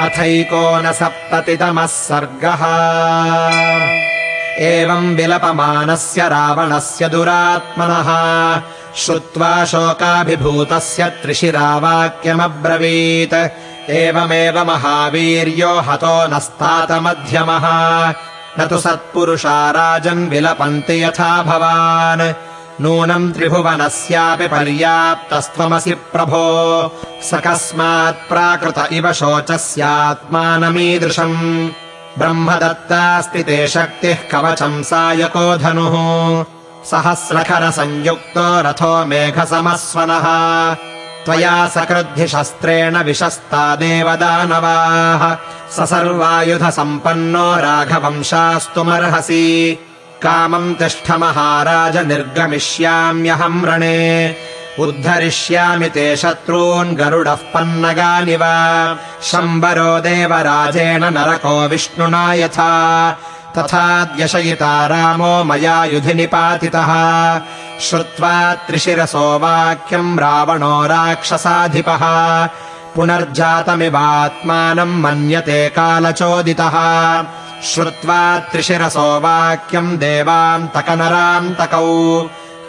अथैकोनसप्ततितमः सर्गः। एवम् विलपमानस्य रावणस्य दुरात्मनः। श्रुत्वा शोकाभिभूतस्य त्रिशिरावाक्यमब्रवीत्। एवमेव महावीर्यो हतो नस्तातमध्यमः न तु सत्पुरुषा राजन् विलपन्ति यथा भवान् नूनम् त्रिभुवनस्यापि पर्याप्तस्त्वमसि प्रभो। स कस्मात् प्राकृत इव शोचस्यात्मानमीदृशम्। ब्रह्मदत्तास्ति ते शक्तिः कवचम् सायको धनुः। सहस्रखरसंयुक्तो रथो मेघसमस्वनः। त्वया सकृद्धिशस्त्रेण विशस्ता देवदानवाः। स सर्वायुधसम्पन्नो राघवंशास्तुमर्हसि कामम् तिष्ठ महाराज निर्गमिष्याम्यहम् रणे। उद्धरिष्यामि ते शत्रून् गरुडः पन्नगानिव। शम्बरो देवराजेन नरको विष्णुना यथा। तथाद्यशयिता रामो मया युधि निपातितः। श्रुत्वा त्रिशिरसो वाक्यम् रावणो राक्षसाधिपः। पुनर्जातमिवात्मानम् मन्यते कालचोदितः श्रुत्वा त्रिशिरसो वाक्यम् देवान्तकनरान्तकौ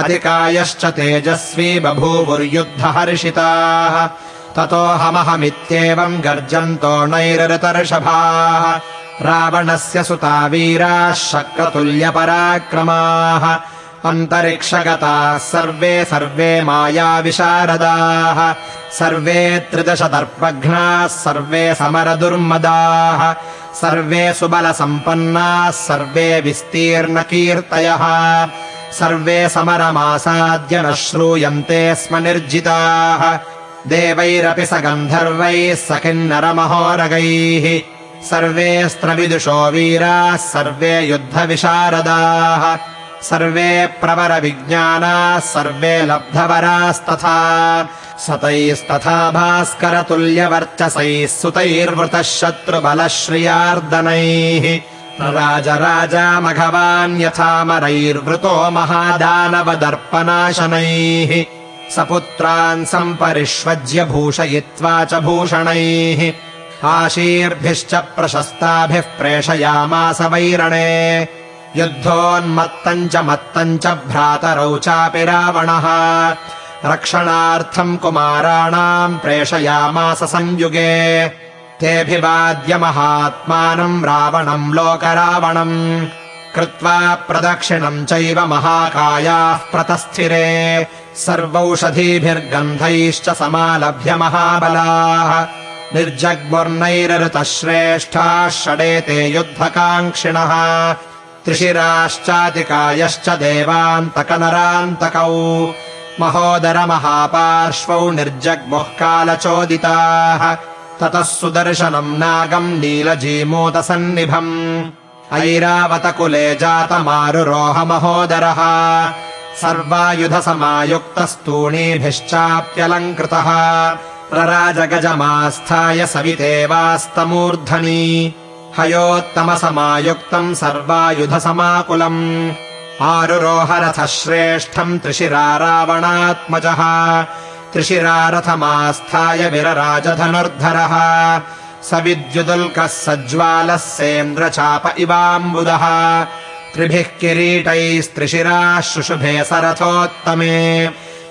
अधिकायश्च तेजस्वी बभूवुर्युद्धहर्षिताः। ततोऽहमहमित्येवम् गर्जन्तो नैरृतर्षभाः रावणस्य सुता वीराः शक्रतुल्यपराक्रमाः अन्तरिक्षगताः सर्वे सर्वे मायाविशारदाः सर्वे त्रिदशदर्पघ्नाः सर्वे समरदुर्मदाः सर्वे सुबलसम्पन्नाः सर्वे विस्तीर्णकीर्तयः सर्वे समरमासाद्य न श्रूयन्ते स्म निर्जिताः देवैरपि स गन्धर्वैः स किन्नरमहोरगैः सर्वेऽस्त्रविदुषो वीराः सर्वे युद्धविशारदाः सर्वे प्रवरविज्ञानाः सर्वे लब्धवरास्तथा सतैस्तथा भास्करतुल्यवर्चसैः सुतैर्वृतः शत्रुबलश्रियार्दनैः राजराजामघवान् यथामरैर्वृतो महादानवदर्पनाशनैः। सपुत्रान् सम्परिष्वज्य भूषयित्वा च भूषणैः। आशीर्भिश्च प्रशस्ताभिः प्रेषयामास वैरणे युद्धोन्मत्तम् च मत्तम् च भ्रातरौ चापि रावणः। रक्षणार्थम् कुमाराणाम् प्रेषयामास संयुगे। तेऽभिवाद्य महात्मानम् रावणम् लोकरावणम्। कृत्वा प्रदक्षिणम् चैव महाकायाः प्रतस्थिरे। सर्वौषधीभिर्गन्धैश्च समालभ्य महाबलाः। निर्जग्मुर्नैरृतश्रेष्ठाः षडेते युद्धकाङ्क्षिणः त्रिशिराश्चातिकायश्च देवान्तकनरान्तकौ। महोदरमहापार्श्वौ निर्जग्मुः कालचोदिताः ततः सुदर्शनम् नागम् नीलजीमूतसन्निभम्। ऐरावतकुले जातमारुरोह महोदरः सर्वायुधसमायुक्तस्तूणीभिश्चाप्यलङ्कृतः रराजगजमास्थाय सवितेवास्तमूर्धनि हयोत्तमसमायुक्तम् सर्वायुधसमाकुलम्। आरुरोहरथः श्रेष्ठम् त्रिशिरा रावणात्मजः त्रिशिरारथमास्थाय विरराजधनुर्धरः। स विद्युदुल्कः सज्ज्वालः सेन्द्रचाप इवाम्बुदः। त्रिभिः किरीटैस्त्रिशिराः शुशुभे सरथोत्तमे।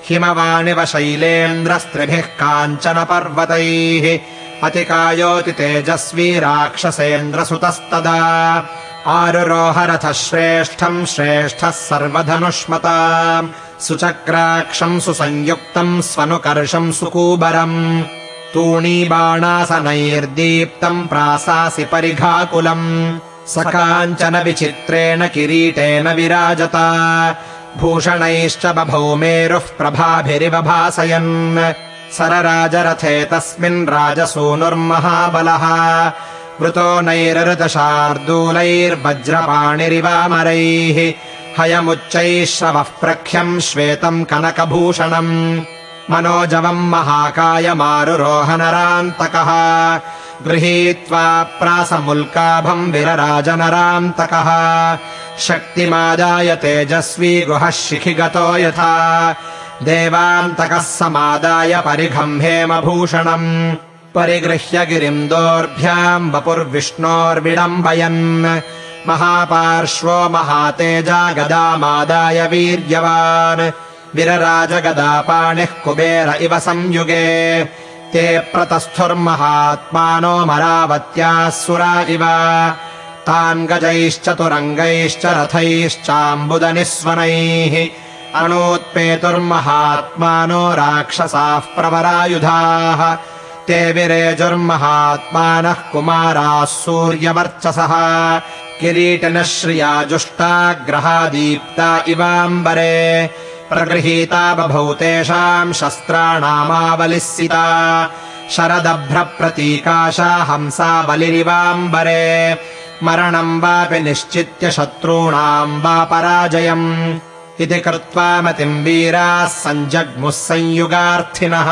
हिमवाणिव शैलेन्द्रस्त्रिभिः काञ्चनपर्वतैः अतिकायोति तेजस्वी राक्षसेन्द्रसुतस्तदा। आरुरोहरथः श्रेष्ठम् श्रेष्ठः सर्वधनुष्मता। सुचक्राक्षम् सुसंयुक्तम् स्वनुकर्षम् सुकूबरम्। तूणीबाणासनैर्दीप्तम् प्रासासि परिघाकुलम्। स काञ्चन विचित्रेण किरीटेन विराजत। भूषणैश्च बभौ मेरुः प्रभाभिरिव भासयन् सरराजरथे तस्मिन् राजसूनुर्महाबलः। वृतो नैरृतशार्दूलैर्वज्रपाणिरिवामरैः। हयमुच्चैः श्रवः प्रख्यम् श्वेतम् कनकभूषणम्। मनोजवम् महाकायमारुरोहनरान्तकः। गृहीत्वा प्रासमुल्काभम् विरराजनरान्तकः। शक्तिमादाय तेजस्वी गुहः शिखिगतो यथा देवान्तकः समादाय परिघम् हेमभूषणम्। परिगृह्य गिरिम् दोर्भ्याम् वपुर्विष्णोर्विडम्बयन्। महापार्श्वो महातेजा गदामादाय वीर्यवान्। विरराजगदापाणिः कुबेर इव संयुगे। ते प्रतस्थुर्महात्मानो मरावत्याः सुरा इव। तान् गजैश्चतुरङ्गैश्च रथैश्चाम्बुदनिस्वनैः अणोत्पेतुर्महात्मानो राक्षसाः प्रवरायुधाः। ते विरेजुर्महात्मानः कुमाराः सूर्यवर्चसः। किरीटिनश्रिया जुष्टा ग्रहादीप्ता इवाम्बरे। प्रगृहीता बभौ तेषाम् शस्त्राणामावलिस्सिता शरदभ्रप्रतीकाशा हंसा बलिरिवाम्बरे। मरणम् वापि निश्चित्य शत्रूणाम् वा पराजयम् इति कृत्वा मतिम् वीराः सञ्जग्मुः संयुगार्थिनः।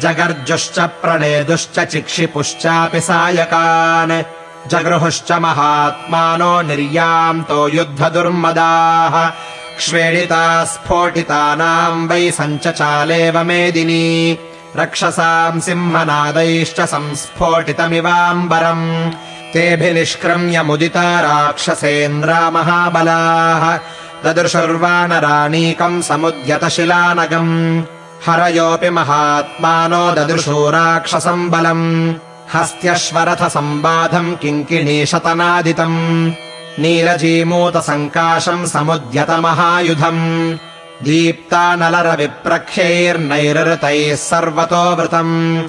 जगर्जुश्च प्रणेदुश्च चिक्षिपुश्चापि सायकान्। जगृहुश्च महात्मानो निर्यान्तो युद्धदुर्मदाः। क्ष्वेडिता स्फोटितानाम् वै सञ्चचालेव मेदिनी। रक्षसाम् सिंहनादैश्च संस्फोटितमिवाम्बरम्। तेभिनिष्क्रम्य मुदिता राक्षसेन्द्रा महाबलाः ददृशुर्वानराणीकम् समुद्यतशिलानगम्। हरयोऽपि महात्मानो ददृशो राक्षसम् बलम्। हस्त्यश्वरथसम्बाधम् किङ्किणीशतनादितम्। नीलजीमूतसङ्काशम् समुद्यतमहायुधम्। दीप्तानलरविप्रख्यैर्नैरृतैः सर्वतो वृतम्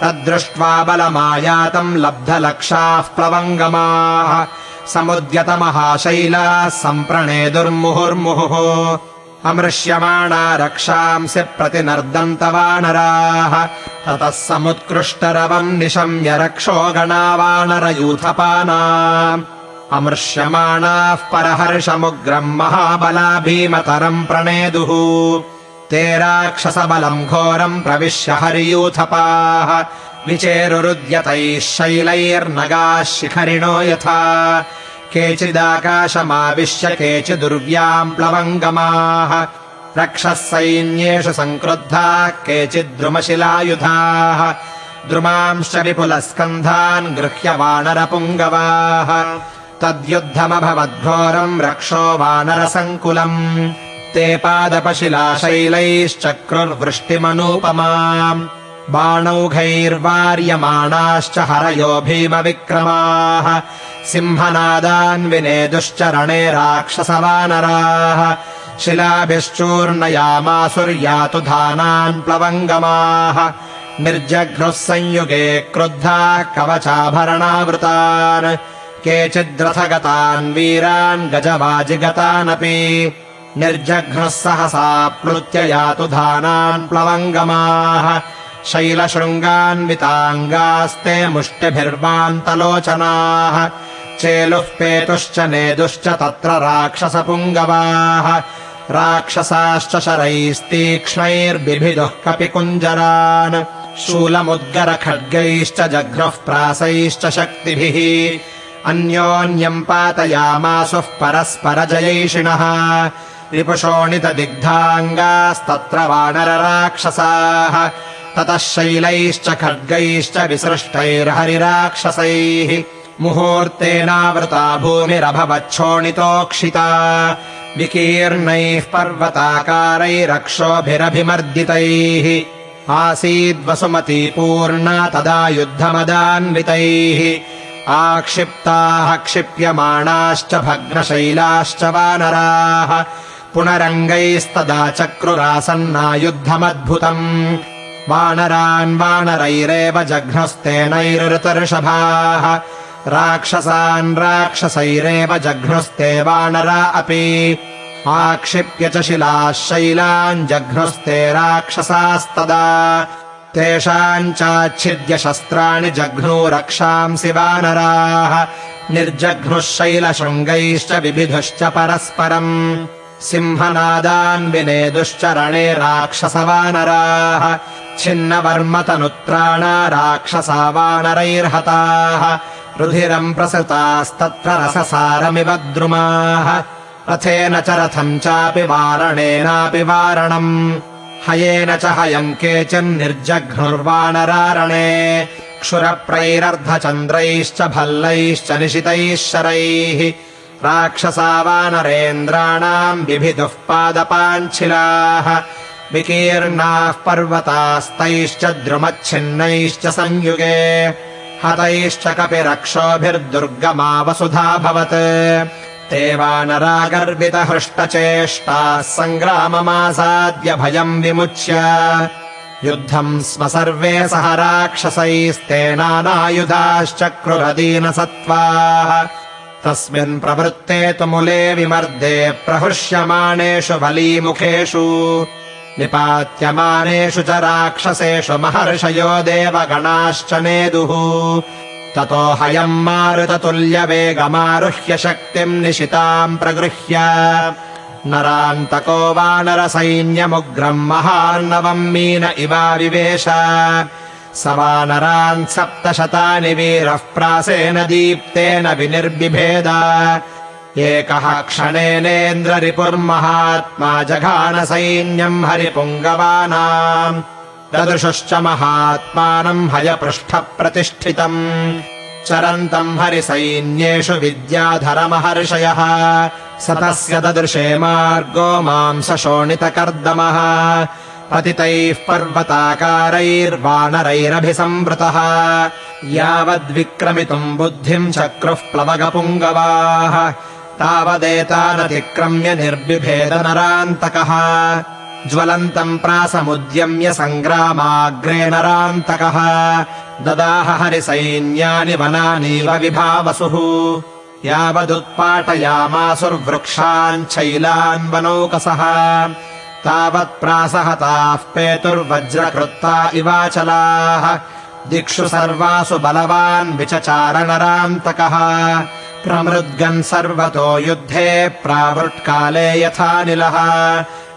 तद्दृष्ट्वा बलमायातम् लब्धलक्षाः प्लवङ्गमाः समुद्यतमहाशैलाः सम्प्रणेदुर्मुहुर्मुहुः अमृष्यमाणा रक्षांसि प्रतिनर्दन्तवानराः। ततः समुत्कृष्टरवम् निशम्य रक्षो गणा वानरयूथपाना अमृष्यमाणाः परहर्षमुग्रम् महाबला भीमतरम् प्रणेदुः। ते राक्षसबलम् घोरम् प्रविश्य हरियूथपाः विचेरुरुद्यतैः शैलैर्नगाः शिखरिणो यथा। केचिदाकाशमाविश्य केचिदुर्व्याम् प्लवङ्गमाः। रक्षः सैन्येषु सङ्क्रुद्धाः केचिद्रुमशिलायुधाः। द्रुमांश्च विपुलस्कन्धान् गृह्य वानरपुङ्गवाः। तद्युद्धमभवद्घोरम् रक्षो वानरसङ्कुलम्। ते पादपशिलाशैलैश्चक्रुर्वृष्टिमनूपमाम् बाणौघैर्वार्यमाणाश्च हरयो भीमविक्रमाः। सिंहनादान् विनेदुश्चरणे राक्षसवानराः। शिलाभिश्चूर्णयामासुर्यातु धानान् प्लवङ्गमाः। निर्जघ्नुः संयुगे क्रुद्धाः कवचाभरणावृतान्। केचिद्रथगतान् वीरान् गजवाजिगतानपि। निर्जघ्नुः सहसा प्लुत्य यातु धानान् प्लवङ्गमाः शैलशृङ्गान्विताङ्गास्ते मुष्टिभिर्वान्तलोचनाः चेलुः पेतुश्च नेदुश्च तत्र राक्षसपुङ्गवाः राक्षसाश्च शरैस्तीक्ष्णैर्बिभिदुः कपिकुञ्जरान् शूलमुद्गरखड्गैश्च जघ्नुः प्रासैश्च शक्तिभिः अन्योन्यम् पातयामासुः परस्परजयैषिणः रिपुशोणितदिग्धाङ्गास्तत्र वानरराक्षसाः ततः शैलैश्च खड्गैश्च विसृष्टैर्हरिराक्षसैः। मुहूर्तेनावृता भूमिरभवच्छोणितोक्षिता। विकीर्णैः पर्वताकारैरक्षोभिरभिमर्दितैः। आसीद्वसुमती पूर्णा तदा युद्धमदान्वितैः। आक्षिप्ताः क्षिप्यमाणाश्च भग्नशैलाश्च वानराः। पुनरङ्गैस्तदा चक्रुरासन्ना युद्धमद्भुतम् वानरान् वानरैरेव जघ्नुस्तेनैरृतर्षभाः राक्षसान् राक्षसैरेव जघ्नुस्ते वानरा अपि। आक्षिप्य च शिलाः शैलान् जघ्नुस्ते राक्षसास्तदा। तेषाम् चाच्छिद्य शस्त्राणि जघ्नू रक्षांसि वानराः। निर्जघ्नुः शैलशृङ्गैश्च विविधुश्च परस्परम्। सिंहनादान् विनेदुश्चरणे राक्षसवानराः छिन्नवर्मतनुत्राणा राक्षसा वानरैर्हताः रुधिरम् प्रसृतास्तत्र रससारमिव द्रुमाः। रथेन च रथम् चापि वारणेनापि वारणम्। हयेन च हयम् केचिन्निर्जघ्नुर्वानरारणे क्षुरप्रैरर्धचन्द्रैश्च भल्लैश्च निशितैः शरैः। राक्षसा वानरेन्द्राणाम् बिभिदुः पादपाञ्छिलाः विकीर्णाः पर्वतास्तैश्च द्रुमच्छिन्नैश्च संयुगे हतैश्च कपिरक्षोभिर्दुर्गमा वसुधाभवत् ते वानरागर्वितहृष्टचेष्टाः सङ्ग्राममासाद्य भयम् विमुच्य युद्धम् स्म सर्वे सह राक्षसैस्तेनानायुधाश्चक्रुरदीनसत्त्वाः तस्मिन् प्रवृत्ते तुमुले विमर्दे प्रहृष्यमाणेषु बलीमुखेषु निपात्यमानेषु च राक्षसेषु महर्षयो देवगणाश्च नेदुः। ततो हयम् मारुततुल्यवेगमारुह्य शक्तिम् निशिताम् प्रगृह्य। नरान्तको वानरसैन्यमुग्रम् महार्णवम् मीन इवाविवेश स वानरान् सप्तशतानि वीरः प्रासेन दीप्तेन विनिर्बिभेद एकः क्षणेनेन्द्ररिपुर्महात्मा जघानसैन्यम् हरिपुङ्गवानाम्। ददृशुश्च महात्मानम् हयपृष्ठप्रतिष्ठितम्। चरन्तम् हरिसैन्येषु विद्याधरमहर्षयः। स तस्य ददृशे मार्गो माम् शोणितकर्दमः पतितैः पर्वताकारैर्वानरैरभिसंवृतः। यावद्विक्रमितुम् बुद्धिम् चक्रुः प्लवगपुङ्गवाः तावदेतानतिक्रम्य निर्बिभेद नरान्तकः ज्वलन्तम् प्रासमुद्यम्य सङ्ग्रामाग्रे नरान्तकः। ददाह हरिसैन्यानि वनानीव विभावसुः। यावदुत्पाटयामासुर्वृक्षान् वनौकसः। तावत्प्रासहताः पेतुर्वज्रकृत्ता इवाचलाः। दिक्षु सर्वासु बलवान् विचचारणरान्तकः प्रमृद्गन् सर्वतो युद्धे प्रावृट्काले यथानिलः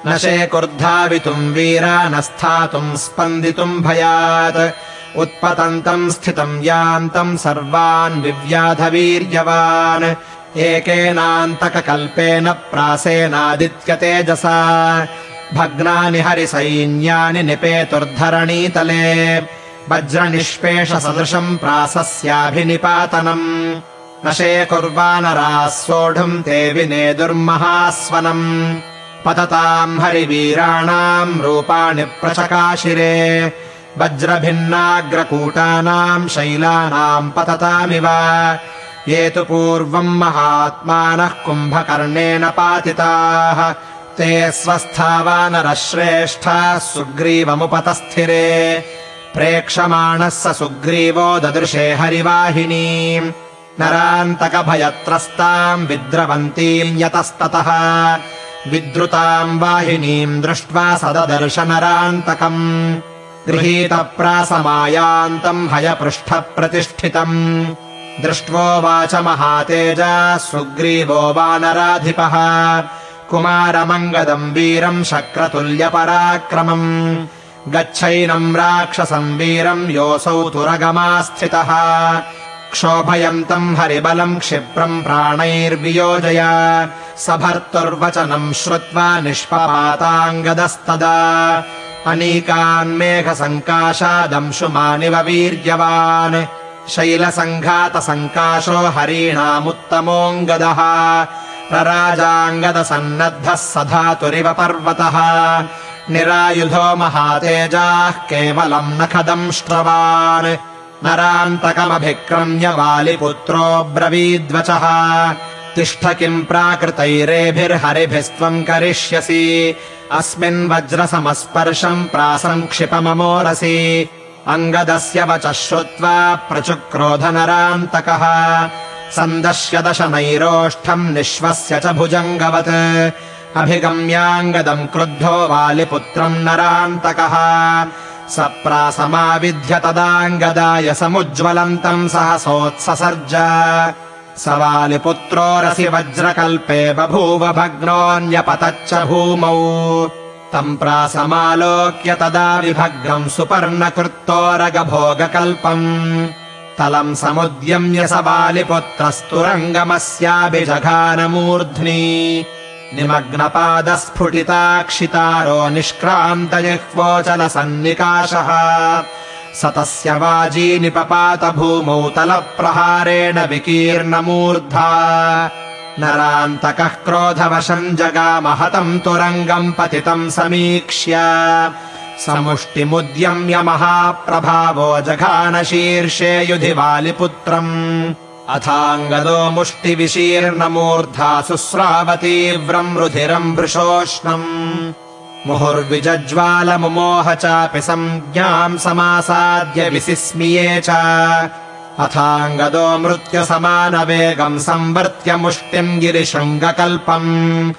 न शेकुर्धावितुम् वीरा न स्थातुम् स्पन्दितुम् भयात्। उत्पतन्तम् स्थितम् यान्तम् सर्वान् विव्याधवीर्यवान्। एकेनान्तकल्पेन प्रासेनादित्यतेजसा। भग्नानि हरिसैन्यानि निपेतुर्धरणीतले। वज्रनिष्पेषसदृशम् प्रासस्याभिनिपातनम् न शेकुर्वानराः सोढुम् ते विनेदुर्महास्वनम् पतताम् हरिवीराणाम् रूपाणि प्रचकाशिरे। वज्रभिन्नाग्रकूटानाम् शैलानाम् पततामिव। ये तु पूर्वम् महात्मानः कुम्भकर्णेन पातिताः। ते स्वस्थावानरः श्रेष्ठाः सुग्रीवमुपतस्थिरे। प्रेक्षमाणः स सुग्रीवो ददृशे हरिवाहिनीम् नरान्तकभयत्रस्ताम् विद्रवन्तीम् यतस्ततः। विद्रुताम् वाहिनीम् दृष्ट्वा सददर्श नरान्तकम्। गृहीतप्रासमायान्तम् हयपृष्ठप्रतिष्ठितम्। दृष्ट्वोवाच महातेजा सुग्रीवो वानराधिपः। कुमारमङ्गदम् वीरम् शक्रतुल्यपराक्रमम्। गच्छैनम् राक्षसम् वीरम् योऽसौ तुरगमास्थितः क्षोभयन्तम् हरिबलम् क्षिप्रम् प्राणैर्वियोजय। स भर्तुर्वचनम् श्रुत्वा निष्पपाताङ्गदस्तदा। अनीकान्मेघसङ्काशादंशुमानिव वीर्यवान्। शैलसङ्घातसङ्काशो हरीणामुत्तमोऽङ्गदः। प्रराजाङ्गदसन्नद्धः स धातुरिव पर्वतः। निरायुधो महातेजाः केवलम् नखदंष्ट्रवान् नरान्तकमभिक्रम्य वालिपुत्रो ब्रवीद्वचः। तिष्ठ किम् प्राकृतैरेभिर्हरिभिस्त्वम् करिष्यसि। अस्मिन् वज्रसमस्पर्शम् प्रासङ्क्षिपममोरसि अङ्गदस्य वचः श्रुत्वा प्रचुक्रोधनरान्तकः। सन्दश्य दशनैरोष्ठम् निःश्वस्य च भुजङ्गवत्। अभिगम्याङ्गदम् क्रुद्धो वालिपुत्रम् नरान्तकः स प्रासमाविध्य तदाङ्गदाय समुज्ज्वलन्तम् सहसोत्ससर्ज। स वालिपुत्रोरसि वज्रकल्पे बभूव भग्नोऽन्यपतच्च भूमौ। तम् प्रासमालोक्य तदा विभग्नम् सुपर्णकृत्तोरगभोगकल्पम्। तलम् समुद्यम्य स बालिपुत्रस्तुरङ्गमस्याभिजघानमूर्ध्नि निमग्नपादस्फुटिताक्षितारो निष्क्रान्तजिह्वोचलसन्निकाशः स तस्य वाजी निपपात भूमौ तलप्रहारेण विकीर्णमूर्धा। नरान्तकः क्रोधवशम् जगामहतम् तुरङ्गम् पतितम् समीक्ष्य। समुष्टिमुद्यम्य महाप्रभावो जघानशीर्षे युधि वालिपुत्रम् अथाङ्गदो मुष्टिविशीर्णमूर्धा शुस्रावतीव्रम् रुधिरम् वृषोष्णम्। मुहुर्विजज्वालमुमोह चापि सञ्ज्ञाम् समासाद्य विसिस्मिये च। अथाङ्गदो मृत्युसमानवेगम् संवर्त्य मुष्टिम् गिरिशृङ्गकल्पम्।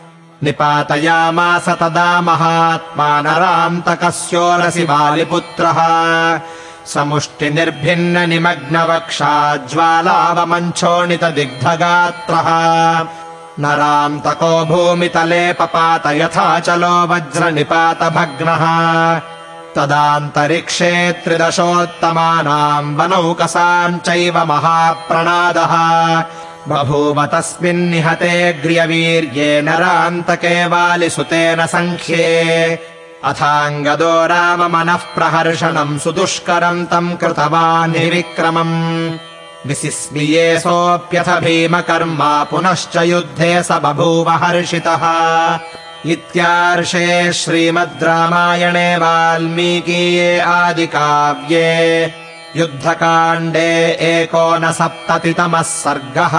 निपातयामास तदा महात्मा नरान्तकस्योरसि बालिपुत्रः निमग्नवक्षा ज्वालावमञ्चोणितदिग्धगात्रः नरान्तको भूमितले पपात यथा चलो वज्रनिपातभग्नः तदान्तरिक्षे त्रिदशोत्तमानाम् वनौकसाम् चैव महाप्रणादः। बभूव तस्मिन्निहते ग्र्यवीर्ये नरान्तके वालिसुतेन सङ्ख्ये अथाङ्गदो राममनः प्रहर्षणम् सुदुष्करम् तम् कृतवान् हि विक्रमम् विसिस्मिये सोऽप्यथ भीमकर्मा पुनश्च युद्धे स बभूव हर्षितः। इत्यार्षे श्रीमद् रामायणे वाल्मीकीये आदिकाव्ये। युद्धकाण्डे एकोनसप्ततितमः सर्गः